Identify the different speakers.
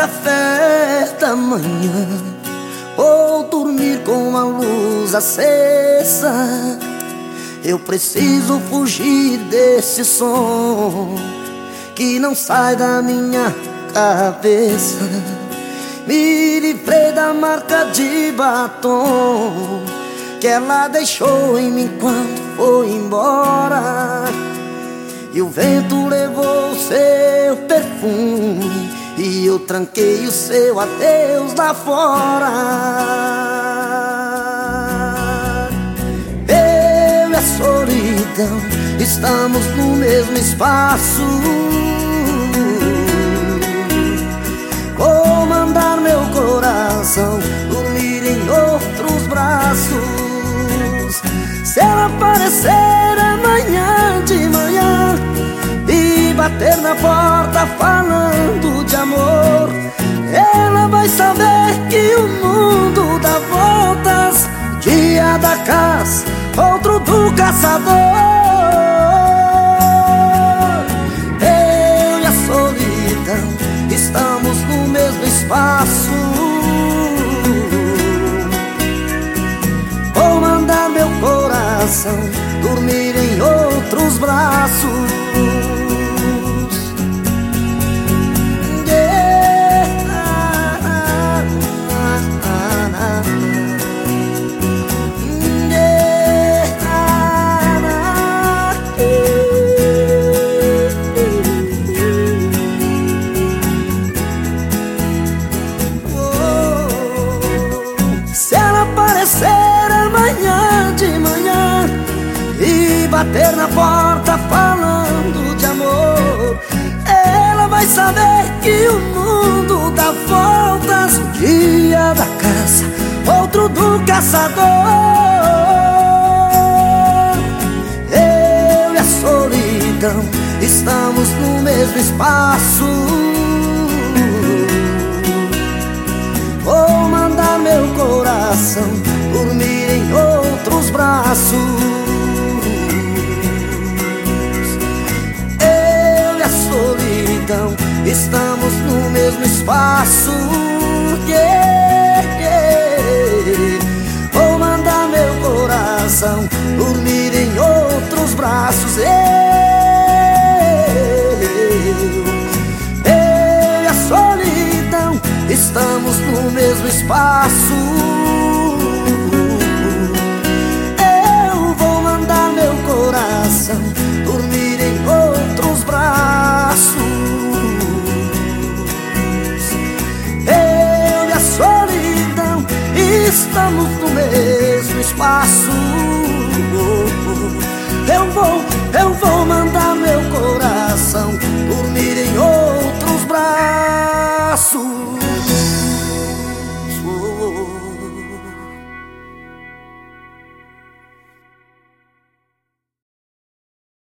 Speaker 1: café da manhã ou dormir com a luz acesa. Eu preciso fugir desse som que não sai da minha cabeça. Me livrei da marca de batom que ela deixou em mim quando foi embora. E o vento levou seu perfume E eu tranquei o seu adeus lá fora. Eu e a solidão Estamos no mesmo espaço. Vou mandar meu coração Dormir em outros braços? Se ela aparecer amanhã de manhã E bater na porta do caçador espaço. Vou mandar meu coração dormir em outros braços bater na porta falando de amor. Ela vai saber que o mundo dá voltas Um dia da caça, outro do caçador. Eu e a solidão estamos no mesmo espaço. Vou mandar meu coração dormir em outros braços Estamos no mesmo espaço. Yeah, yeah. Vou mandar meu coração Dormir em outros braços. Eu, eu e a solidão Estamos no mesmo espaço estamos no mesmo espaço. Eu vou, eu vou mandar